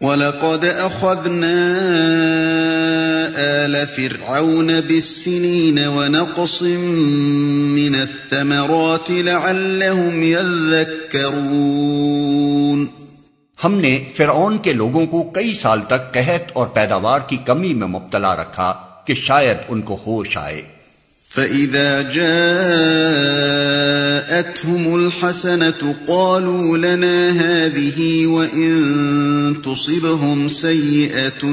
وَلَقَدْ أَخَذْنَا آلَ فِرْعَوْنَ بِالسِّنِينَ وَنَقْصٍ مِّنَ الثَّمَرَاتِ لَعَلَّهُمْ يَذَّكَّرُونَ ہم نے فرعون کے لوگوں کو کئی سال تک قحط اور پیداوار کی کمی میں مبتلا رکھا کہ شاید ان کو ہوش آئے۔ فَإِذَا جَاءَتْهُمُ الْحَسَنَةُ قَالُوا لَنَا هَٰذِهِ وَإِن تُصِبْهُمْ سَيِّئَةٌ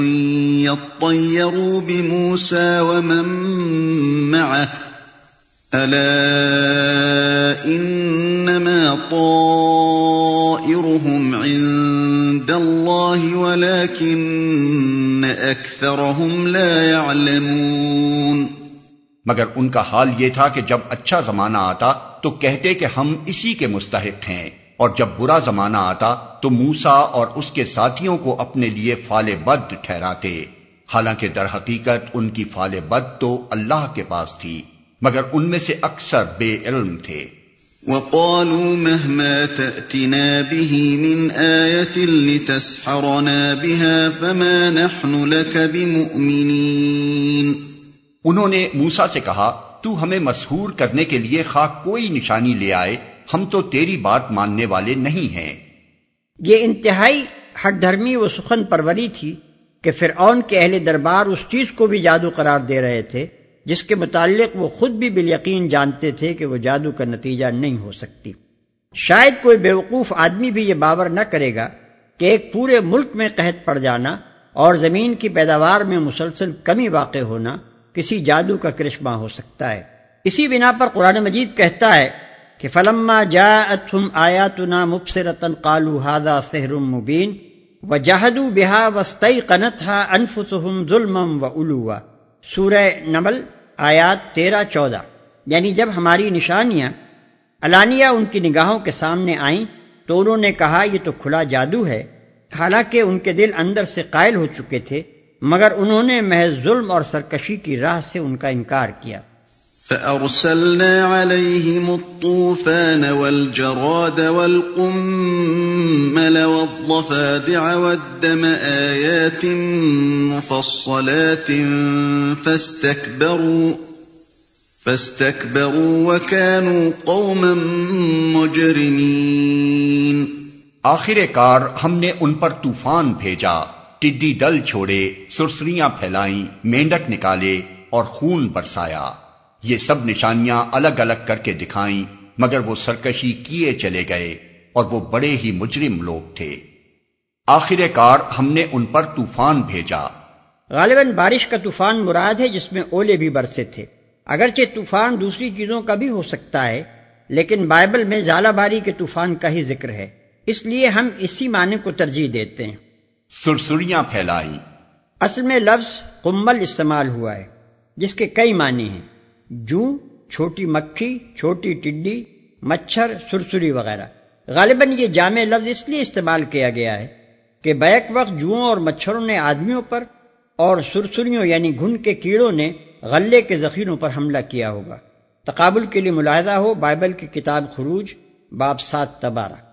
يَطَّيَّرُوا بِمُوسَىٰ وَمَن مَّعَهُ ۗ أَلَا إِنَّمَا طَائِرُهُمْ عِندَ اللَّهِ وَلَٰكِنَّ أَكْثَرَهُمْ لَا يَعْلَمُونَ مگر ان کا حال یہ تھا کہ جب اچھا زمانہ آتا تو کہتے کہ ہم اسی کے مستحق ہیں اور جب برا زمانہ آتا تو موسا اور اس کے ساتھیوں کو اپنے لیے فال بد ٹھہراتے۔ حالانکہ در حقیقت ان کی فال بد تو اللہ کے پاس تھی مگر ان میں سے اکثر بے علم تھے۔ وقالوا مهما تأتنا به من آية لتسحرنا بها فما نحن لك بمؤمنين۔ انہوں نے موسا سے کہا تو ہمیں مسحور کرنے کے لیے خواہ کوئی نشانی لے آئے، ہم تو تیری بات ماننے والے نہیں ہیں۔ یہ انتہائی ہٹ دھرمی و سخن پروری تھی کہ فرعون کے اہل دربار اس چیز کو بھی جادو قرار دے رہے تھے، جس کے متعلق وہ خود بھی بالیقین جانتے تھے کہ وہ جادو کا نتیجہ نہیں ہو سکتی۔ شاید کوئی بیوقوف آدمی بھی یہ باور نہ کرے گا کہ ایک پورے ملک میں قحط پڑ جانا اور زمین کی پیداوار میں مسلسل کمی واقع ہونا کسی جادو کا کرشمہ ہو سکتا ہے۔ اسی بنا پر قرآن مجید کہتا ہے کہ فلما جا اتم آیا تنا مبصرتن کالو ہادا سحر مبین و جہدو بہا وسطی قنت ہا ظلم و سورہ نمل، آیات تیرہ، چودہ۔ یعنی جب ہماری نشانیاں، علانیہ ان کی نگاہوں کے سامنے آئیں، تو انہوں نے کہا، یہ تو کھلا جادو ہے۔ حالانکہ ان کے دل اندر سے قائل ہو چکے تھے۔ مگر انہوں نے محض ظلم اور سرکشی کی راہ سے ان کا انکار کیا۔ فَأَرْسَلْنَا عَلَيْهِمُ الطُّوفَانَ وَالْجَرَادَ وَالْقُمَّلَ وَالضَّفَادِعَ وَالدَّمَ آيَاتٍ مُفَصَّلَاتٍ فَاسْتَكْبَرُوا فَاسْتَكْبَرُوا وَكَانُوا قَوْمًا مُجْرِمِينَ۔ آخر کار ہم نے ان پر طوفان بھیجا۔ ٹڈی دل چھوڑے، سرسریاں پھیلائیں، مینڈک نکالے اور خون برسایا۔ یہ سب نشانیاں الگ الگ کر کے دکھائیں، مگر وہ سرکشی کیے چلے گئے اور وہ بڑے ہی مجرم لوگ تھے۔ آخر کار ہم نے ان پر طوفان بھیجا۔ غالباً بارش کا طوفان مراد ہے جس میں اولے بھی برسے تھے۔ اگرچہ طوفان دوسری چیزوں کا بھی ہو سکتا ہے، لیکن بائبل میں زالہ باری کے طوفان کا ہی ذکر ہے۔ اس لیے ہم اسی معنی کو ترجیح دیتے ہیں۔ سرسریاں پھیلائی۔ اصل میں لفظ کمبل استعمال ہوا ہے، جس کے کئی معنی ہیں۔ جو چھوٹی مکھی، چھوٹی ٹڈی، مچھر، سرسری وغیرہ۔ غالباً یہ جامع لفظ اس لیے استعمال کیا گیا ہے کہ بیک وقت جوؤں اور مچھروں نے آدمیوں پر اور سرسریوں یعنی گھن کے کیڑوں نے غلے کے ذخیروں پر حملہ کیا ہوگا۔ تقابل کے لیے ملاحظہ ہو، بائبل کی کتاب خروج، باب سات تبارہ۔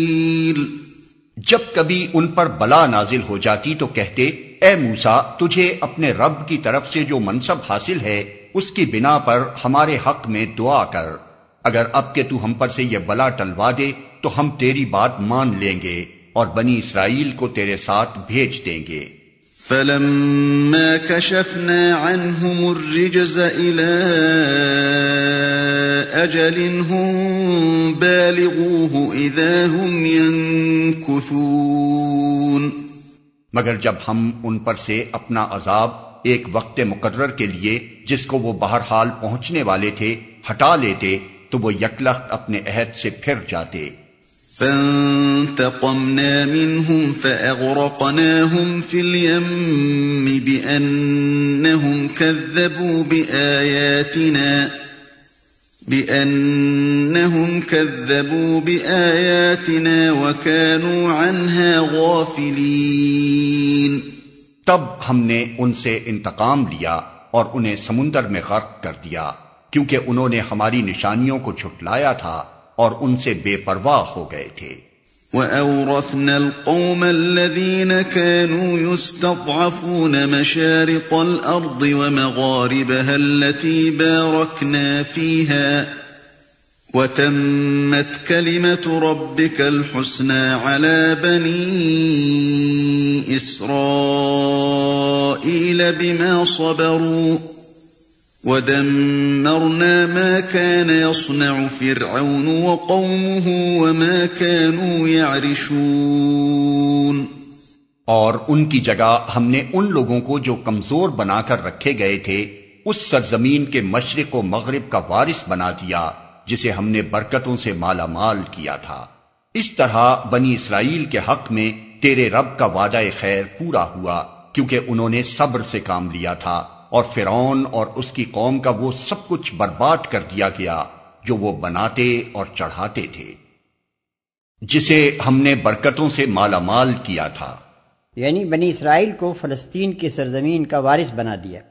جب کبھی ان پر بلا نازل ہو جاتی تو کہتے، اے موسا تجھے اپنے رب کی طرف سے جو منصب حاصل ہے، اس کی بنا پر ہمارے حق میں دعا کر۔ اگر اب کے تو ہم پر سے یہ بلا ٹلوا دے، تو ہم تیری بات مان لیں گے اور بنی اسرائیل کو تیرے ساتھ بھیج دیں گے۔ فلما كشفنا عنهم الرجز إلى أجل هم بالغوه إذا هم ينكثون. مگر جب ہم ان پر سے اپنا عذاب ایک وقت مقرر کے لیے جس کو وہ بہرحال پہنچنے والے تھے ہٹا لیتے تو وہ یکلخت اپنے عہد سے پھر جاتے۔ فانتقمنا منهم فأغرقناهم في اليم بأنهم كذبوا بآياتنا۔ بأنهم كذبوا بآياتنا وكانوا عنها غافلين. تب ہم نے ان سے انتقام لیا اور انہیں سمندر میں غرق کر دیا، کیونکہ انہوں نے ہماری نشانیوں کو چھٹلایا تھا اور ان سے بے پرواہ ہو گئے تھے۔ وَأَوْرَثْنَا الْقَوْمَ الَّذِينَ كَانُوا يُسْتَضْعَفُونَ مَشَارِقَ الْأَرْضِ وَمَغَارِبَهَا الَّتِي بَارَكْنَا فِيهَا وَتَمَّتْ كَلِمَةُ رَبِّكَ الْحُسْنَى عَلَى بَنِي إِسْرَائِيلَ بِمَا صَبَرُوا وَدَمَّرْنَا مَا كَانَ يَصْنَعُ فِرْعَوْنُ وَقَوْمُهُ وَمَا كَانُوا يَعْرِشُونَ اور ان کی جگہ ہم نے ان لوگوں کو جو کمزور بنا کر رکھے گئے تھے، اس سرزمین کے مشرق و مغرب کا وارث بنا دیا، جسے ہم نے برکتوں سے مالا مال کیا تھا۔ اس طرح بنی اسرائیل کے حق میں تیرے رب کا وعدہ خیر پورا ہوا، کیونکہ انہوں نے صبر سے کام لیا تھا۔ اور فرعون اور اس کی قوم کا وہ سب کچھ برباد کر دیا گیا جو وہ بناتے اور چڑھاتے تھے۔ جسے ہم نے برکتوں سے مالا مال کیا تھا۔ یعنی بنی اسرائیل کو فلسطین کی سرزمین کا وارث بنا دیا۔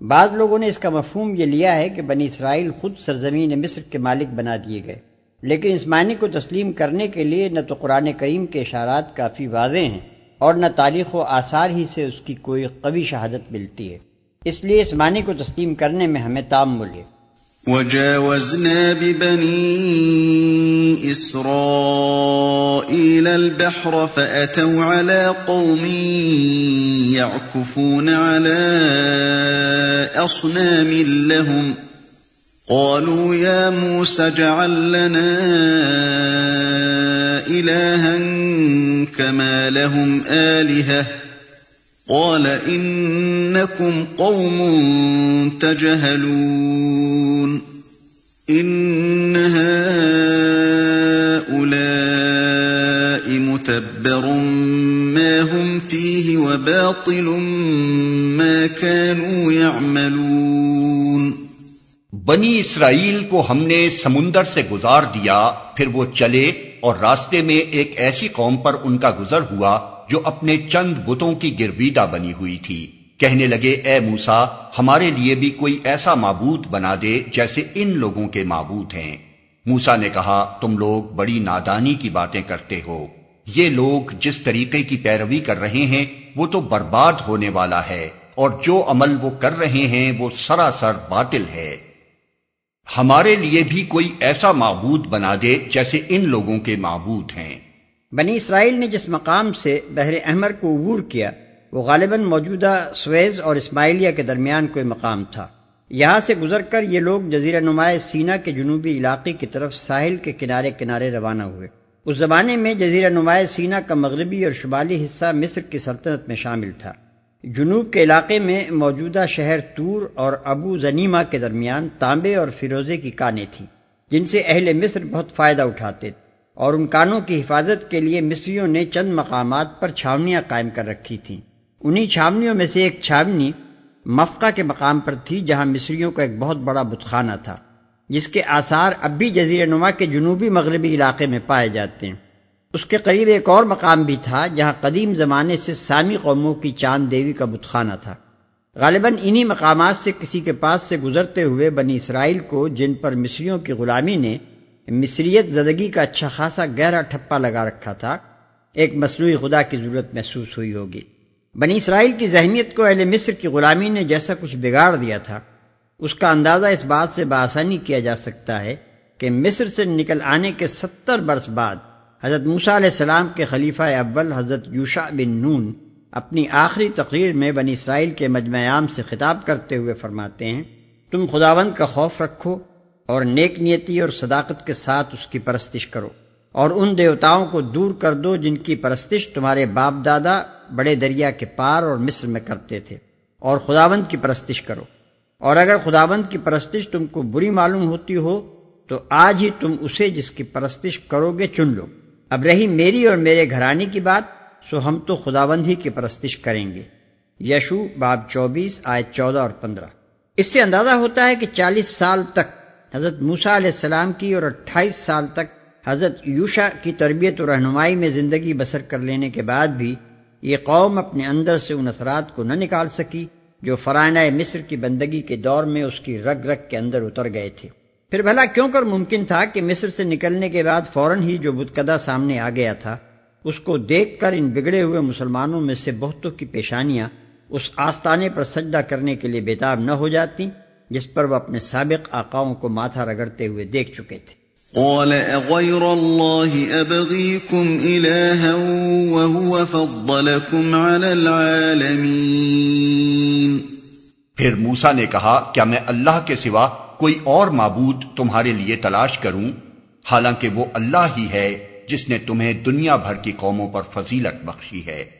بعض لوگوں نے اس کا مفہوم یہ لیا ہے کہ بنی اسرائیل خود سرزمین مصر کے مالک بنا دیے گئے۔ لیکن اس معنی کو تسلیم کرنے کے لیے نہ تو قرآن کریم کے اشارات کافی واضح ہیں اور نہ تاریخ و آثار ہی سے اس کی کوئی قوی شہادت ملتی ہے۔ اس لیے اس معنی کو تسلیم کرنے میں ہمیں تام ہے وجاوزنا ببني إسرائيل البحر فأتوا على قوم يعكفون على أصنام لهم۔ قالوا يا موسى اجعل لنا إلها كما لهم آلهة قال انکم قوم تجهلون. ان هؤلاء متبر ما هم فيه وباطل ما كانوا يعملون. بنی اسرائیل کو ہم نے سمندر سے گزار دیا، پھر وہ چلے اور راستے میں ایک ایسی قوم پر ان کا گزر ہوا جو اپنے چند بتوں کی گرویدہ بنی ہوئی تھی۔ کہنے لگے، اے موسا ہمارے لیے بھی کوئی ایسا معبود بنا دے جیسے ان لوگوں کے معبود ہیں۔ موسا نے کہا، تم لوگ بڑی نادانی کی باتیں کرتے ہو۔ یہ لوگ جس طریقے کی پیروی کر رہے ہیں، وہ تو برباد ہونے والا ہے، اور جو عمل وہ کر رہے ہیں، وہ سراسر باطل ہے۔ ہمارے لیے بھی کوئی ایسا معبود بنا دے جیسے ان لوگوں کے معبود ہیں۔ بنی اسرائیل نے جس مقام سے بحر احمر کو عبور کیا، وہ غالباً موجودہ سویز اور اسماعیلیہ کے درمیان کوئی مقام تھا۔ یہاں سے گزر کر یہ لوگ جزیرہ نمایاں سینا کے جنوبی علاقے کی طرف ساحل کے کنارے کنارے روانہ ہوئے۔ اس زمانے میں جزیرہ نمایاں سینا کا مغربی اور شمالی حصہ مصر کی سلطنت میں شامل تھا۔ جنوب کے علاقے میں موجودہ شہر تور اور ابو زنیما کے درمیان تانبے اور فیروزے کی کانیں تھیں، جن سے اہل مصر بہت فائدہ اٹھاتے تھے۔ اور ان کانوں کی حفاظت کے لیے مصریوں نے چند مقامات پر چھاونیاں قائم کر رکھی تھیں۔ انہی چھاونیوں میں سے ایک چھاونی مفقہ کے مقام پر تھی جہاں مصریوں کا ایک بہت بڑا بتخانہ تھا، جس کے آثار اب بھی جزیر نما کے جنوبی مغربی علاقے میں پائے جاتے ہیں۔ اس کے قریب ایک اور مقام بھی تھا جہاں قدیم زمانے سے سامی قوموں کی چاند دیوی کا بتخانہ تھا۔ غالباً انہی مقامات سے کسی کے پاس سے گزرتے ہوئے بنی اسرائیل کو جن پر مصریوں کی غلامی نے مصریت زدگی کا اچھا خاصا گہرا ٹھپا لگا رکھا تھا، ایک مصنوعی خدا کی ضرورت محسوس ہوئی ہوگی۔ بنی اسرائیل کی ذہنیت کو اہل مصر کی غلامی نے جیسا کچھ بگاڑ دیا تھا، اس کا اندازہ اس بات سے بآسانی کیا جا سکتا ہے کہ مصر سے نکل آنے کے ستر برس بعد حضرت موسیٰ علیہ السلام کے خلیفہ اول حضرت یوشا بن نون اپنی آخری تقریر میں بنی اسرائیل کے مجمع عام سے خطاب کرتے ہوئے فرماتے ہیں، تم خداوند کا خوف رکھو اور نیک نیتی اور صداقت کے ساتھ اس کی پرستش کرو اور ان دیوتاؤں کو دور کر دو جن کی پرستش تمہارے باپ دادا بڑے دریا کے پار اور مصر میں کرتے تھے اور خداوند کی پرستش کرو اور اگر خداوند کی پرستش تم کو بری معلوم ہوتی ہو تو آج ہی تم اسے جس کی پرستش کرو گے چن لو اب رہی میری اور میرے گھرانے کی بات، سو ہم تو خداوند ہی کی پرستش کریں گے۔ یشو باب چوبیس آئے چودہ اور پندرہ۔ اس سے اندازہ ہوتا ہے کہ چالیس سال تک حضرت موسا علیہ السلام کی اور اٹھائیس سال تک حضرت یوشا کی تربیت و رہنمائی میں زندگی بسر کر لینے کے بعد بھی یہ قوم اپنے اندر سے ان اثرات کو نہ نکال سکی جو فرائنہ مصر کی بندگی کے دور میں اس کی رگ رگ کے اندر اتر گئے تھے۔ پھر بھلا کیوں کر ممکن تھا کہ مصر سے نکلنے کے بعد فوراً ہی جو بدکدہ سامنے آ گیا تھا، اس کو دیکھ کر ان بگڑے ہوئے مسلمانوں میں سے بہتوں کی پیشانیاں اس آستانے پر سجدہ کرنے کے لیے بےتاب نہ ہو جاتی۔ جس پر وہ اپنے سابق آقاؤں کو ماتھا رگڑتے ہوئے دیکھ چکے تھے۔ قال اغير الله ابغيكم الها وهو فضلكم على العالمين۔ پھر موسا نے کہا کیا میں اللہ کے سوا کوئی اور معبود تمہارے لیے تلاش کروں؟ حالانکہ وہ اللہ ہی ہے جس نے تمہیں دنیا بھر کی قوموں پر فضیلت بخشی ہے۔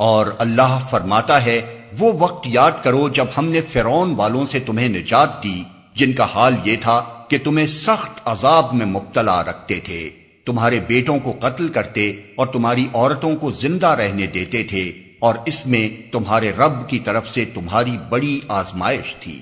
اور اللہ فرماتا ہے، وہ وقت یاد کرو جب ہم نے فرون والوں سے تمہیں نجات دی، جن کا حال یہ تھا کہ تمہیں سخت عذاب میں مبتلا رکھتے تھے۔ تمہارے بیٹوں کو قتل کرتے اور تمہاری عورتوں کو زندہ رہنے دیتے تھے، اور اس میں تمہارے رب کی طرف سے تمہاری بڑی آزمائش تھی۔